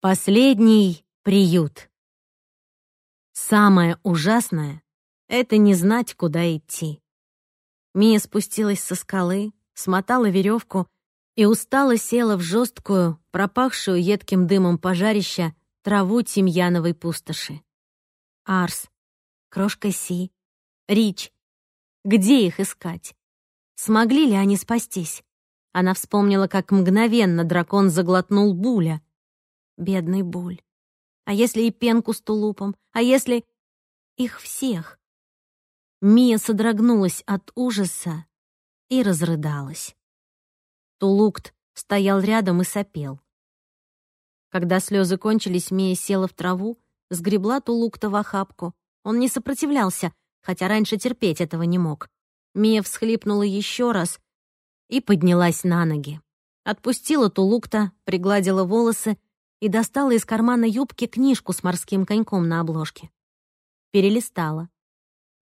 Последний приют. Самое ужасное — это не знать, куда идти. Мия спустилась со скалы, смотала веревку и устало села в жесткую, пропахшую едким дымом пожарища, траву тимьяновой пустоши. Арс, крошка Си, Рич. Где их искать? Смогли ли они спастись? Она вспомнила, как мгновенно дракон заглотнул Буля — Бедный Буль. А если и пенку с тулупом? А если... Их всех? Мия содрогнулась от ужаса и разрыдалась. Тулукт стоял рядом и сопел. Когда слезы кончились, Мия села в траву, сгребла Тулукта в охапку. Он не сопротивлялся, хотя раньше терпеть этого не мог. Мия всхлипнула еще раз и поднялась на ноги. Отпустила Тулукта, пригладила волосы и достала из кармана юбки книжку с морским коньком на обложке. Перелистала.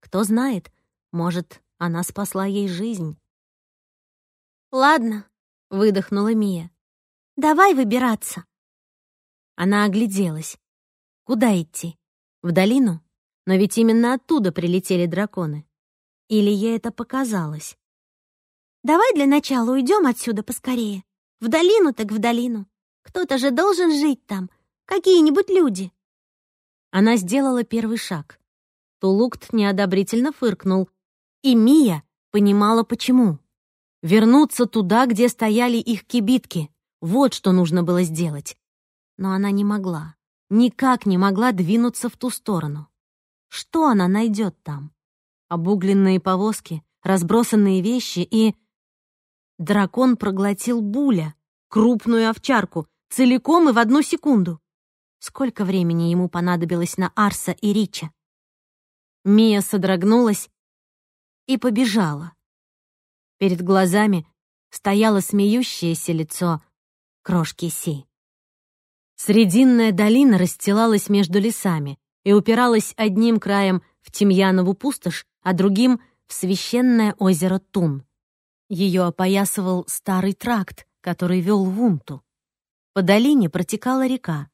Кто знает, может, она спасла ей жизнь. «Ладно», — выдохнула Мия. «Давай выбираться». Она огляделась. Куда идти? В долину? Но ведь именно оттуда прилетели драконы. Или ей это показалось? «Давай для начала уйдем отсюда поскорее. В долину так в долину. Кто-то же должен жить там. Какие-нибудь люди. Она сделала первый шаг. Тулукт неодобрительно фыркнул. И Мия понимала, почему. Вернуться туда, где стояли их кибитки. Вот что нужно было сделать. Но она не могла. Никак не могла двинуться в ту сторону. Что она найдет там? Обугленные повозки, разбросанные вещи и... Дракон проглотил Буля, крупную овчарку, целиком и в одну секунду. Сколько времени ему понадобилось на Арса и Рича? Мия содрогнулась и побежала. Перед глазами стояло смеющееся лицо крошки Си. Срединная долина расстилалась между лесами и упиралась одним краем в Тимьянову пустошь, а другим — в священное озеро Тун. Ее опоясывал старый тракт, который вел в Унту. По долине протекала река.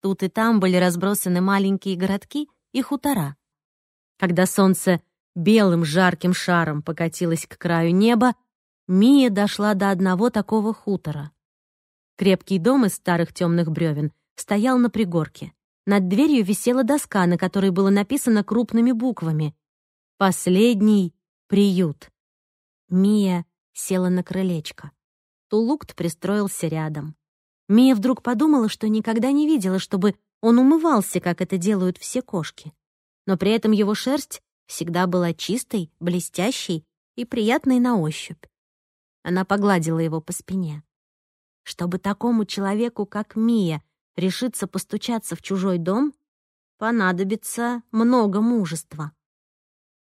Тут и там были разбросаны маленькие городки и хутора. Когда солнце белым жарким шаром покатилось к краю неба, Мия дошла до одного такого хутора. Крепкий дом из старых темных бревен стоял на пригорке. Над дверью висела доска, на которой было написано крупными буквами «Последний приют». Мия села на крылечко. Тулукт пристроился рядом. Мия вдруг подумала, что никогда не видела, чтобы он умывался, как это делают все кошки. Но при этом его шерсть всегда была чистой, блестящей и приятной на ощупь. Она погладила его по спине. Чтобы такому человеку, как Мия, решиться постучаться в чужой дом, понадобится много мужества.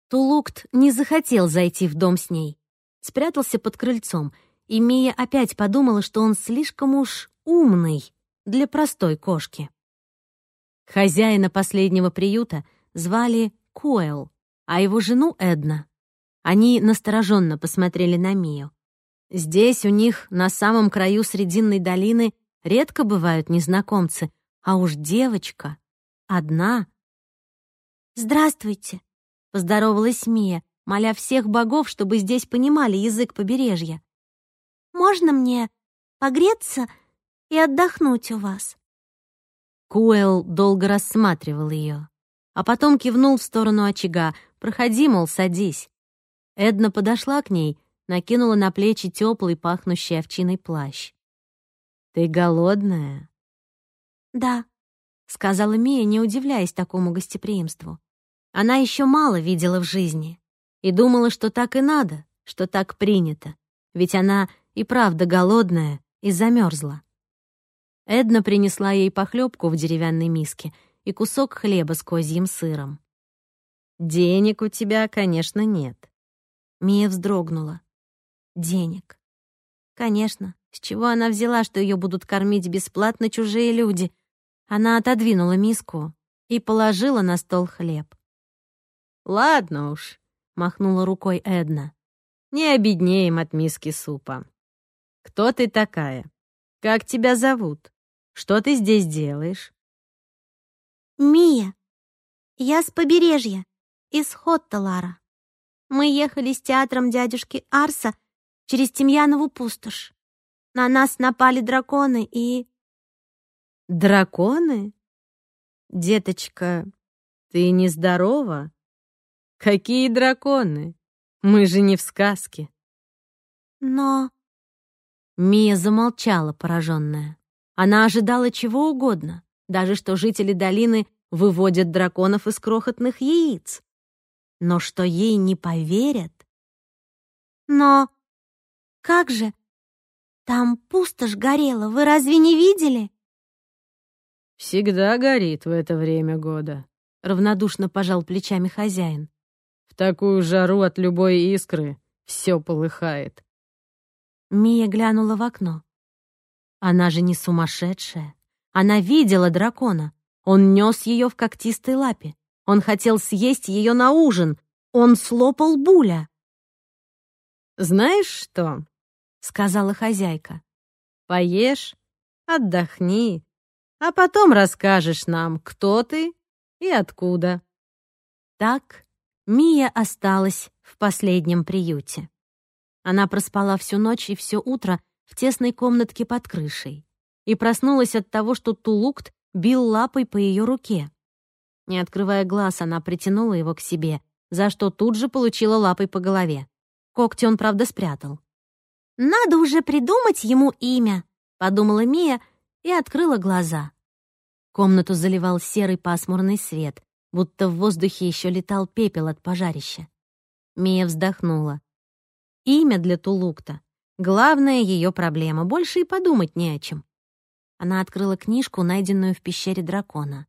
Тулукт не захотел зайти в дом с ней. Спрятался под крыльцом, и Мия опять подумала, что он слишком уж умный для простой кошки. Хозяина последнего приюта звали Коэл, а его жену Эдна. Они настороженно посмотрели на Мию. Здесь у них, на самом краю Срединной долины, редко бывают незнакомцы, а уж девочка одна. «Здравствуйте», — поздоровалась Мия, моля всех богов, чтобы здесь понимали язык побережья. «Можно мне погреться и отдохнуть у вас». Куэлл долго рассматривал ее, а потом кивнул в сторону очага. «Проходи, мол, садись». Эдна подошла к ней, накинула на плечи теплый, пахнущий овчиной плащ. «Ты голодная?» «Да», — сказала Мия, не удивляясь такому гостеприимству. Она еще мало видела в жизни и думала, что так и надо, что так принято, ведь она и правда голодная и замерзла. Эдна принесла ей похлебку в деревянной миске и кусок хлеба с козьим сыром. «Денег у тебя, конечно, нет». Мия вздрогнула. «Денег. Конечно, с чего она взяла, что ее будут кормить бесплатно чужие люди? Она отодвинула миску и положила на стол хлеб. «Ладно уж», — махнула рукой Эдна. «Не обеднеем от миски супа. Кто ты такая? Как тебя зовут?» Что ты здесь делаешь?» «Мия, я с побережья, из Хотталара. Мы ехали с театром дядюшки Арса через Тимьянову пустошь. На нас напали драконы и...» «Драконы? Деточка, ты нездорова? Какие драконы? Мы же не в сказке». «Но...» Мия замолчала, пораженная. Она ожидала чего угодно, даже что жители долины выводят драконов из крохотных яиц. Но что ей не поверят? Но как же? Там пустошь горела, вы разве не видели? Всегда горит в это время года, равнодушно пожал плечами хозяин. В такую жару от любой искры все полыхает. Мия глянула в окно. Она же не сумасшедшая. Она видела дракона. Он нес ее в когтистой лапе. Он хотел съесть ее на ужин. Он слопал Буля. «Знаешь что?» — сказала хозяйка. «Поешь, отдохни, а потом расскажешь нам, кто ты и откуда». Так Мия осталась в последнем приюте. Она проспала всю ночь и все утро в тесной комнатке под крышей и проснулась от того, что Тулукт бил лапой по ее руке. Не открывая глаз, она притянула его к себе, за что тут же получила лапой по голове. Когти он, правда, спрятал. «Надо уже придумать ему имя», — подумала Мия и открыла глаза. Комнату заливал серый пасмурный свет, будто в воздухе еще летал пепел от пожарища. Мия вздохнула. Имя для Тулукта Главная ее проблема, больше и подумать не о чем. Она открыла книжку, найденную в пещере дракона.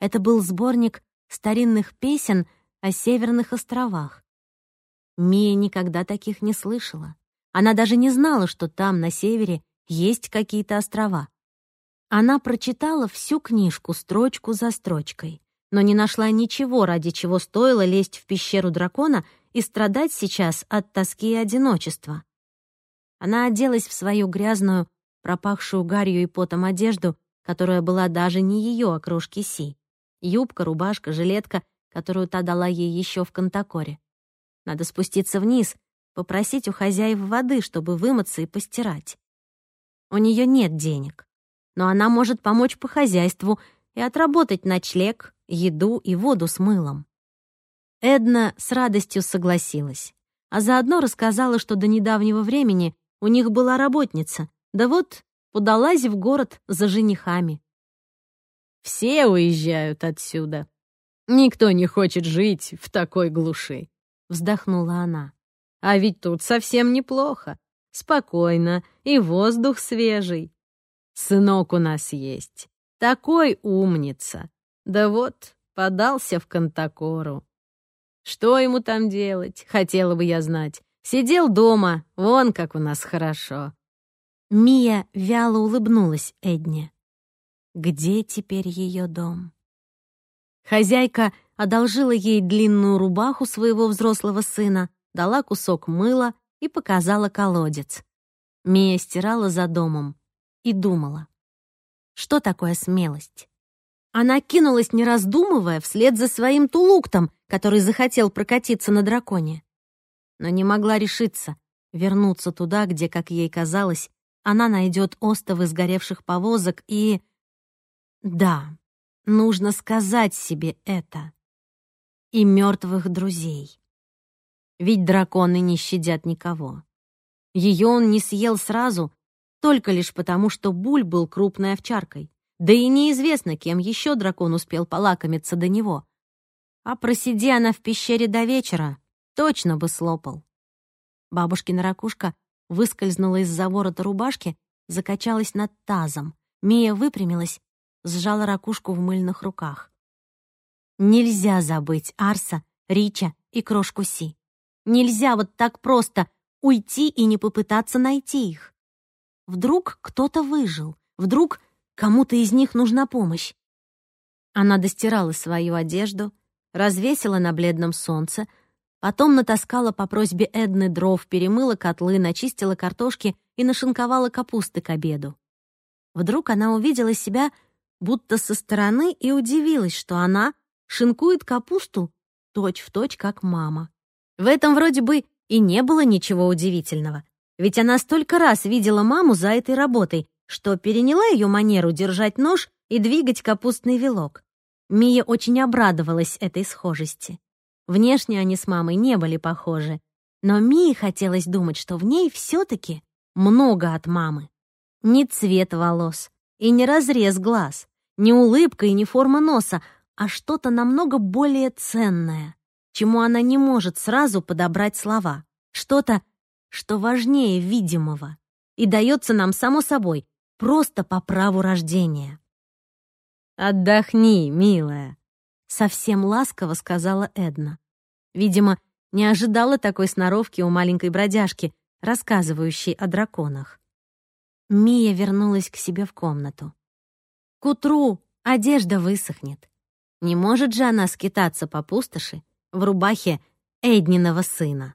Это был сборник старинных песен о Северных островах. Мия никогда таких не слышала. Она даже не знала, что там, на севере, есть какие-то острова. Она прочитала всю книжку строчку за строчкой, но не нашла ничего, ради чего стоило лезть в пещеру дракона и страдать сейчас от тоски и одиночества. Она оделась в свою грязную, пропахшую гарью и потом одежду, которая была даже не ее, а крошки Си. Юбка, рубашка, жилетка, которую та дала ей еще в Кантакоре. Надо спуститься вниз, попросить у хозяев воды, чтобы вымыться и постирать. У нее нет денег, но она может помочь по хозяйству и отработать ночлег, еду и воду с мылом. Эдна с радостью согласилась, а заодно рассказала, что до недавнего времени у них была работница, да вот подалась в город за женихами. Все уезжают отсюда. Никто не хочет жить в такой глуши, вздохнула она. А ведь тут совсем неплохо. Спокойно, и воздух свежий. Сынок у нас есть. Такой умница. Да вот, подался в Кантакору. Что ему там делать, хотела бы я знать. Сидел дома, вон как у нас хорошо». Мия вяло улыбнулась Эдне. «Где теперь ее дом?» Хозяйка одолжила ей длинную рубаху своего взрослого сына, дала кусок мыла и показала колодец. Мия стирала за домом и думала. Что такое смелость? Она кинулась, не раздумывая, вслед за своим тулуктом, который захотел прокатиться на драконе но не могла решиться вернуться туда, где, как ей казалось, она найдет остовы сгоревших повозок и... Да, нужно сказать себе это. И мертвых друзей. Ведь драконы не щадят никого. Ее он не съел сразу, только лишь потому, что Буль был крупной овчаркой. Да и неизвестно, кем еще дракон успел полакомиться до него. А просиди она в пещере до вечера, Точно бы слопал. Бабушкина ракушка выскользнула из-за ворота рубашки, закачалась над тазом. Мия выпрямилась, сжала ракушку в мыльных руках. Нельзя забыть Арса, Рича и крошку Си. Нельзя вот так просто уйти и не попытаться найти их. Вдруг кто-то выжил, вдруг кому-то из них нужна помощь. Она достирала свою одежду, развесила на бледном солнце, Потом натаскала по просьбе Эдны дров, перемыла котлы, начистила картошки и нашинковала капусты к обеду. Вдруг она увидела себя будто со стороны и удивилась, что она шинкует капусту точь-в-точь, точь, как мама. В этом вроде бы и не было ничего удивительного, ведь она столько раз видела маму за этой работой, что переняла ее манеру держать нож и двигать капустный вилок. Мия очень обрадовалась этой схожести. Внешне они с мамой не были похожи, но Мии хотелось думать, что в ней все-таки много от мамы. Не цвет волос и не разрез глаз, не улыбка и не форма носа, а что-то намного более ценное, чему она не может сразу подобрать слова. Что-то, что важнее видимого и дается нам само собой, просто по праву рождения. «Отдохни, милая», — совсем ласково сказала Эдна. Видимо, не ожидала такой сноровки у маленькой бродяжки, рассказывающей о драконах. Мия вернулась к себе в комнату. К утру одежда высохнет. Не может же она скитаться по пустоши в рубахе Эдниного сына.